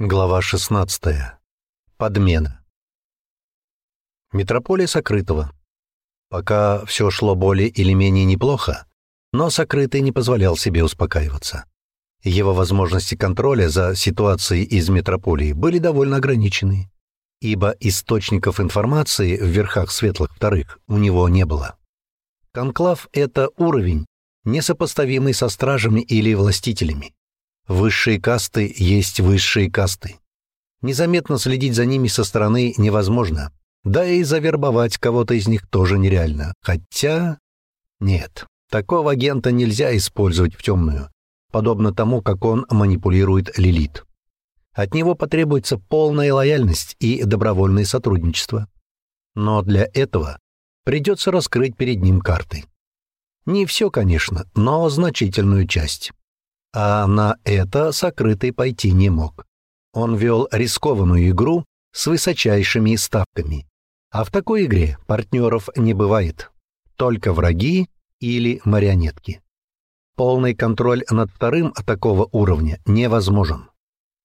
Глава 16. Подмена. Метрополия Сокрытого. Пока все шло более или менее неплохо, но Сокрытый не позволял себе успокаиваться. Его возможности контроля за ситуацией из метрополии были довольно ограничены, ибо источников информации в верхах светлых вторых у него не было. Конклав — это уровень, несопоставимый со стражами или властителями. Высшие касты есть высшие касты. Незаметно следить за ними со стороны невозможно. Да и завербовать кого-то из них тоже нереально. Хотя... Нет, такого агента нельзя использовать в темную, подобно тому, как он манипулирует Лилит. От него потребуется полная лояльность и добровольное сотрудничество. Но для этого придется раскрыть перед ним карты. Не все, конечно, но значительную часть. А на это сокрытый пойти не мог. Он вел рискованную игру с высочайшими ставками. А в такой игре партнеров не бывает. Только враги или марионетки. Полный контроль над вторым такого уровня невозможен.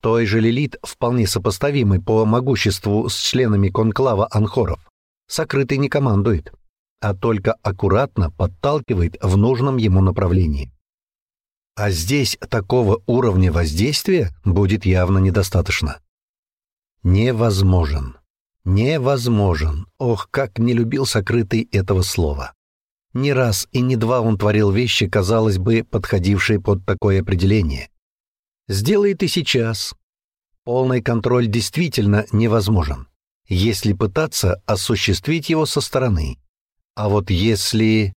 Той же Лилит, вполне сопоставимый по могуществу с членами конклава анхоров, сокрытый не командует, а только аккуратно подталкивает в нужном ему направлении. А здесь такого уровня воздействия будет явно недостаточно. Невозможен. Невозможен. Ох, как не любил сокрытый этого слова. Не раз и не два он творил вещи, казалось бы, подходившие под такое определение. Сделает и сейчас. Полный контроль действительно невозможен, если пытаться осуществить его со стороны. А вот если...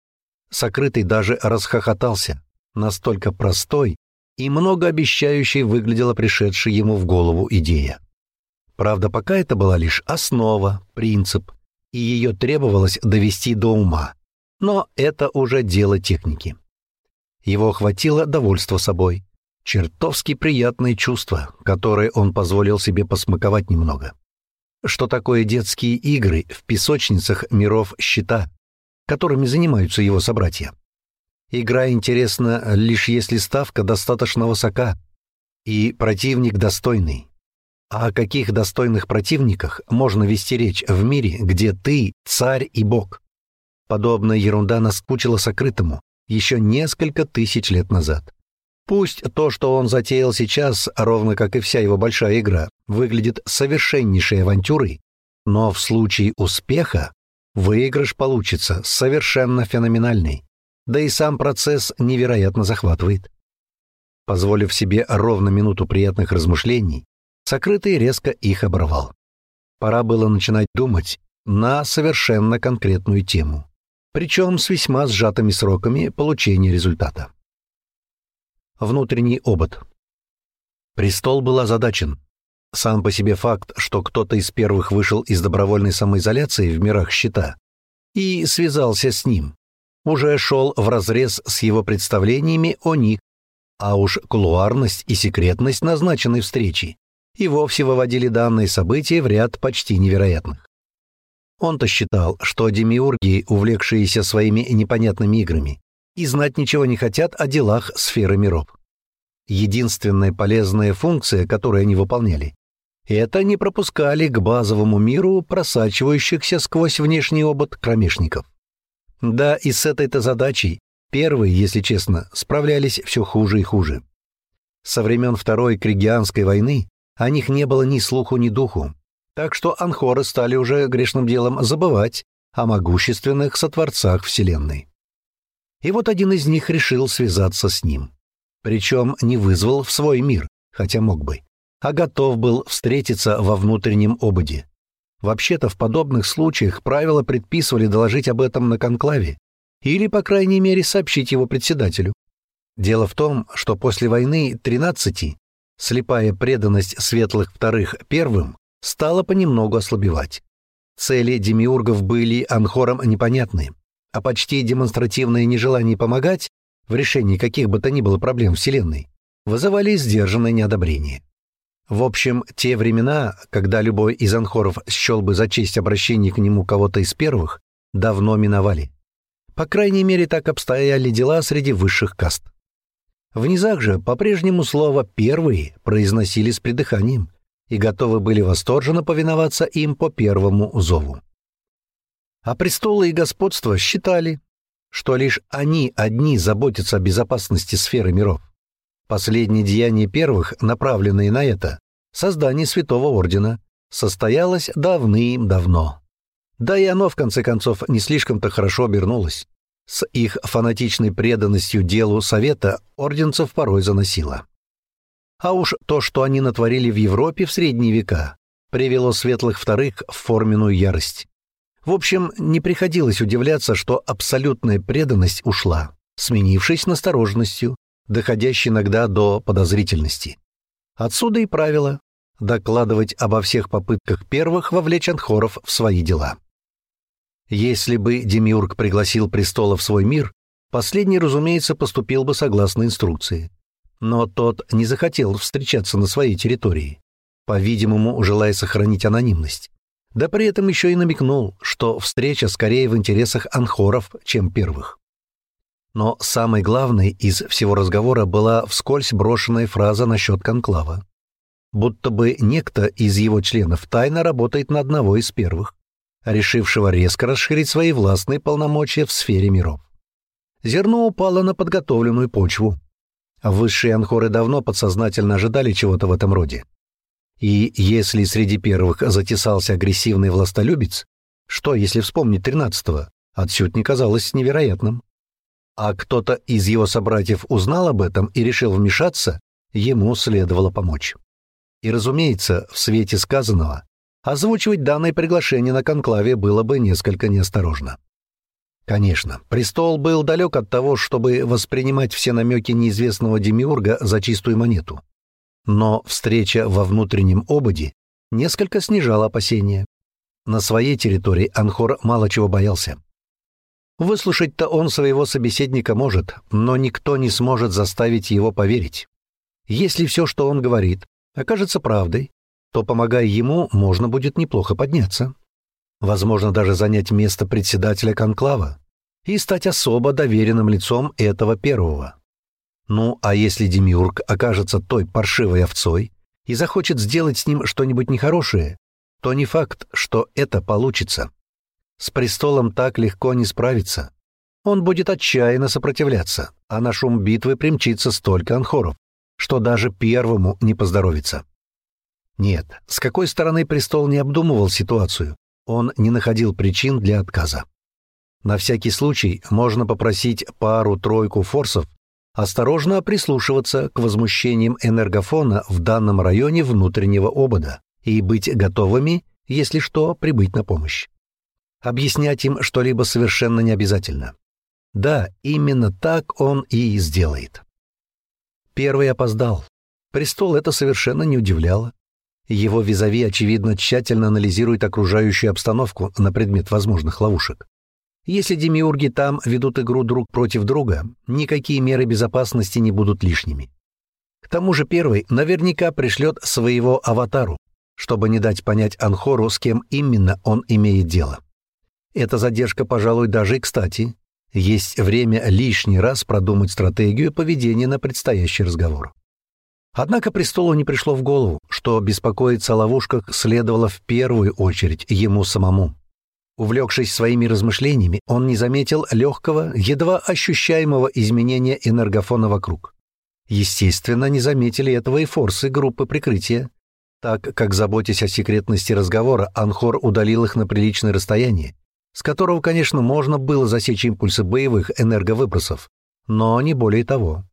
Сокрытый даже расхохотался. Настолько простой и многообещающей выглядела пришедшая ему в голову идея. Правда, пока это была лишь основа, принцип, и ее требовалось довести до ума. Но это уже дело техники. Его охватило довольство собой. Чертовски приятное чувство, которое он позволил себе посмаковать немного. Что такое детские игры в песочницах миров щита, которыми занимаются его собратья? Игра интересна лишь если ставка достаточно высока и противник достойный. А о каких достойных противниках можно вести речь в мире, где ты царь и бог? Подобная ерунда наскучила сокрытому еще несколько тысяч лет назад. Пусть то, что он затеял сейчас, ровно как и вся его большая игра, выглядит совершеннейшей авантюрой, но в случае успеха выигрыш получится совершенно феноменальный да и сам процесс невероятно захватывает. Позволив себе ровно минуту приятных размышлений, сокрытый резко их оборвал. Пора было начинать думать на совершенно конкретную тему, причем с весьма сжатыми сроками получения результата. Внутренний обод. Престол был озадачен. Сам по себе факт, что кто-то из первых вышел из добровольной самоизоляции в мирах щита и связался с ним, уже шел вразрез с его представлениями о них, а уж кулуарность и секретность назначенной встречи и вовсе выводили данные события в ряд почти невероятных. Он-то считал, что демиурги, увлекшиеся своими непонятными играми, и знать ничего не хотят о делах сферы миров. Единственная полезная функция, которую они выполняли, это не пропускали к базовому миру просачивающихся сквозь внешний обод кромешников. Да, и с этой-то задачей первые, если честно, справлялись все хуже и хуже. Со времен Второй Кригианской войны о них не было ни слуху, ни духу, так что анхоры стали уже грешным делом забывать о могущественных сотворцах Вселенной. И вот один из них решил связаться с ним. Причем не вызвал в свой мир, хотя мог бы, а готов был встретиться во внутреннем ободе, Вообще-то в подобных случаях правила предписывали доложить об этом на конклаве или, по крайней мере, сообщить его председателю. Дело в том, что после войны 13 слепая преданность светлых вторых первым стала понемногу ослабевать. Цели демиургов были анхорам непонятны, а почти демонстративное нежелание помогать в решении каких бы то ни было проблем Вселенной вызывали сдержанное неодобрение. В общем, те времена, когда любой из анхоров счел бы за честь обращения к нему кого-то из первых, давно миновали. По крайней мере, так обстояли дела среди высших каст. В низах же по-прежнему слово «первые» произносили с придыханием, и готовы были восторженно повиноваться им по первому зову. А престолы и господство считали, что лишь они одни заботятся о безопасности сферы миров. Последнее деяние первых, направленное на это, создание Святого Ордена, состоялось давным-давно. Да и оно, в конце концов, не слишком-то хорошо обернулось. С их фанатичной преданностью делу Совета орденцев порой заносило. А уж то, что они натворили в Европе в средние века, привело светлых вторых в форменную ярость. В общем, не приходилось удивляться, что абсолютная преданность ушла, сменившись настороженностью, доходящей иногда до подозрительности. Отсюда и правило докладывать обо всех попытках первых вовлечь анхоров в свои дела. Если бы Демиург пригласил престола в свой мир, последний, разумеется, поступил бы согласно инструкции. Но тот не захотел встречаться на своей территории, по-видимому, желая сохранить анонимность. Да при этом еще и намекнул, что встреча скорее в интересах анхоров, чем первых. Но самой главной из всего разговора была вскользь брошенная фраза насчет конклава. Будто бы некто из его членов тайно работает на одного из первых решившего резко расширить свои властные полномочия в сфере миров. Зерно упало на подготовленную почву. Высшие анхоры давно подсознательно ожидали чего-то в этом роде. И если среди первых затесался агрессивный властолюбец, что, если вспомнить тринадцатого, отсюда не казалось невероятным. А кто-то из его собратьев узнал об этом и решил вмешаться, ему следовало помочь. И, разумеется, в свете сказанного, Озвучивать данное приглашение на конклаве было бы несколько неосторожно. Конечно, престол был далек от того, чтобы воспринимать все намеки неизвестного демиурга за чистую монету. Но встреча во внутреннем ободе несколько снижала опасения. На своей территории Анхор мало чего боялся. Выслушать-то он своего собеседника может, но никто не сможет заставить его поверить. Если все, что он говорит, окажется правдой, то, помогая ему, можно будет неплохо подняться. Возможно, даже занять место председателя конклава и стать особо доверенным лицом этого первого. Ну, а если Демиург окажется той паршивой овцой и захочет сделать с ним что-нибудь нехорошее, то не факт, что это получится. С престолом так легко не справиться. Он будет отчаянно сопротивляться, а на шум битвы примчится столько анхоров, что даже первому не поздоровится. Нет, с какой стороны престол не обдумывал ситуацию, он не находил причин для отказа. На всякий случай можно попросить пару-тройку форсов осторожно прислушиваться к возмущениям энергофона в данном районе внутреннего обода и быть готовыми, если что, прибыть на помощь. Объяснять им что-либо совершенно не обязательно. Да, именно так он и сделает. Первый опоздал. Престол это совершенно не удивляло. Его визави, очевидно, тщательно анализирует окружающую обстановку на предмет возможных ловушек. Если демиурги там ведут игру друг против друга, никакие меры безопасности не будут лишними. К тому же первый наверняка пришлет своего аватару, чтобы не дать понять Анхору, с кем именно он имеет дело. Эта задержка, пожалуй, даже и кстати. Есть время лишний раз продумать стратегию поведения на предстоящий разговор. Однако престолу не пришло в голову, что беспокоиться о ловушках следовало в первую очередь ему самому. Увлекшись своими размышлениями, он не заметил легкого, едва ощущаемого изменения энергофона вокруг. Естественно, не заметили этого и форсы группы прикрытия, так как, заботясь о секретности разговора, Анхор удалил их на приличное расстояние, с которого, конечно, можно было засечь импульсы боевых энерговыбросов, но не более того.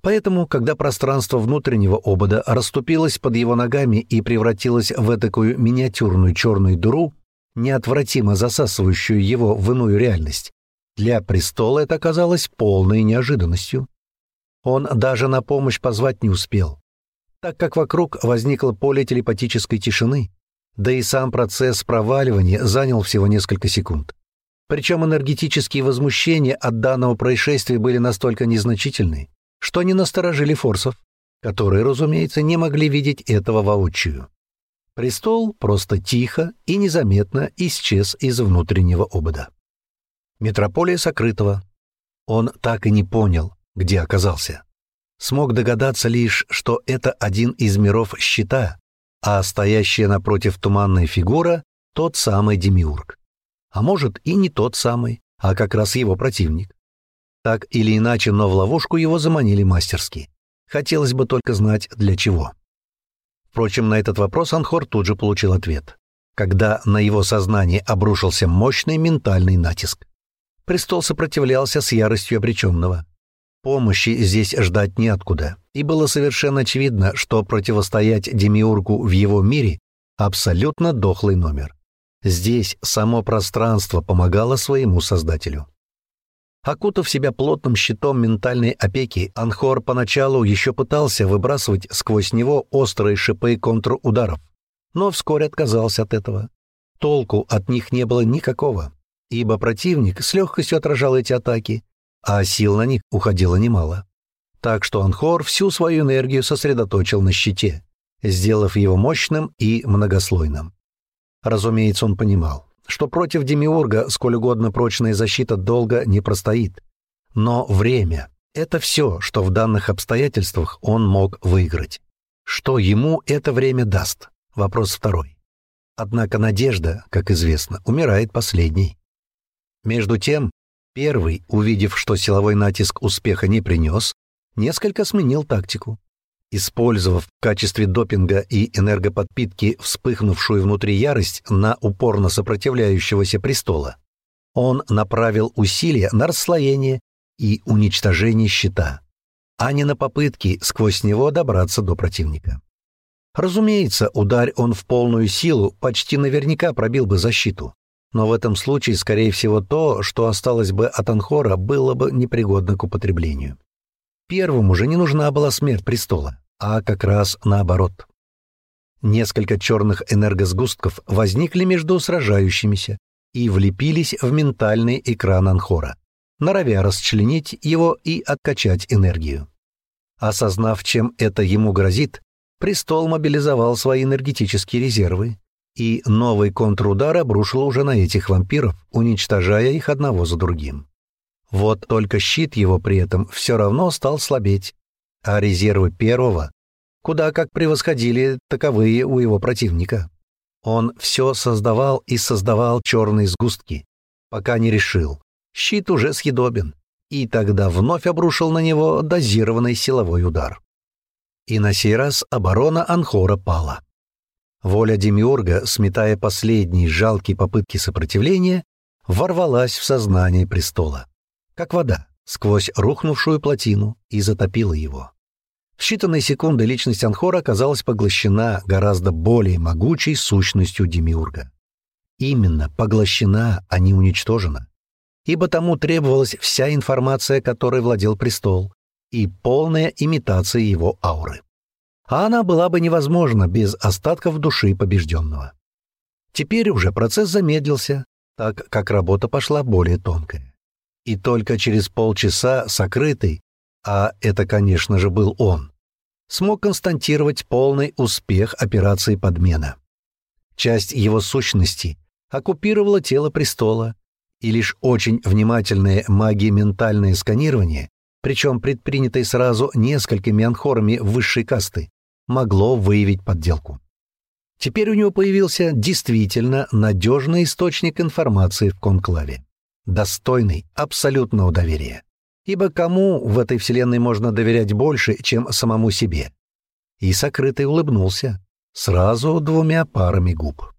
Поэтому, когда пространство внутреннего обода расступилось под его ногами и превратилось в такую миниатюрную черную дыру, неотвратимо засасывающую его в иную реальность, для престола это оказалось полной неожиданностью. Он даже на помощь позвать не успел, так как вокруг возникло поле телепатической тишины, да и сам процесс проваливания занял всего несколько секунд. Причем энергетические возмущения от данного происшествия были настолько незначительны, что не насторожили форсов, которые, разумеется, не могли видеть этого воочию. Престол просто тихо и незаметно исчез из внутреннего обода. Метрополия сокрытого. Он так и не понял, где оказался. Смог догадаться лишь, что это один из миров щита, а стоящая напротив туманная фигура — тот самый Демиург. А может, и не тот самый, а как раз его противник. Так или иначе, но в ловушку его заманили мастерски. Хотелось бы только знать, для чего. Впрочем, на этот вопрос Анхор тут же получил ответ, когда на его сознание обрушился мощный ментальный натиск. Престол сопротивлялся с яростью обреченного. Помощи здесь ждать неоткуда, и было совершенно очевидно, что противостоять Демиургу в его мире — абсолютно дохлый номер. Здесь само пространство помогало своему создателю. Окутав себя плотным щитом ментальной опеки, Анхор поначалу еще пытался выбрасывать сквозь него острые шипы контрударов, но вскоре отказался от этого. Толку от них не было никакого, ибо противник с легкостью отражал эти атаки, а сил на них уходило немало. Так что Анхор всю свою энергию сосредоточил на щите, сделав его мощным и многослойным. Разумеется, он понимал, что против Демиурга сколь угодно прочная защита долго не простоит. Но время — это все, что в данных обстоятельствах он мог выиграть. Что ему это время даст? Вопрос второй. Однако надежда, как известно, умирает последней. Между тем, первый, увидев, что силовой натиск успеха не принес, несколько сменил тактику. Использовав в качестве допинга и энергоподпитки вспыхнувшую внутри ярость на упорно сопротивляющегося престола, он направил усилия на расслоение и уничтожение щита, а не на попытки сквозь него добраться до противника. Разумеется, ударь он в полную силу, почти наверняка пробил бы защиту. Но в этом случае, скорее всего, то, что осталось бы от Анхора, было бы непригодно к употреблению. Первому же не нужна была смерть престола, а как раз наоборот. Несколько черных энергосгустков возникли между сражающимися и влепились в ментальный экран Анхора, норовя расчленить его и откачать энергию. Осознав, чем это ему грозит, престол мобилизовал свои энергетические резервы, и новый контрудар обрушил уже на этих вампиров, уничтожая их одного за другим. Вот только щит его при этом все равно стал слабеть, а резервы первого куда как превосходили таковые у его противника. Он все создавал и создавал черные сгустки, пока не решил. Щит уже съедобен, и тогда вновь обрушил на него дозированный силовой удар. И на сей раз оборона Анхора пала. Воля Демиурга, сметая последние жалкие попытки сопротивления, ворвалась в сознание престола как вода, сквозь рухнувшую плотину и затопила его. В считанные секунды личность Анхора оказалась поглощена гораздо более могучей сущностью Демиурга. Именно поглощена, а не уничтожена. Ибо тому требовалась вся информация, которой владел престол, и полная имитация его ауры. А она была бы невозможна без остатков души побежденного. Теперь уже процесс замедлился, так как работа пошла более тонкая и только через полчаса сокрытый, а это, конечно же, был он, смог констатировать полный успех операции подмена. Часть его сущности оккупировала тело престола, и лишь очень внимательное магией-ментальное сканирование, причем предпринятое сразу несколькими анхорами высшей касты, могло выявить подделку. Теперь у него появился действительно надежный источник информации в конклаве достойный абсолютного доверия. Ибо кому в этой вселенной можно доверять больше, чем самому себе? И сокрытый улыбнулся, сразу двумя парами губ.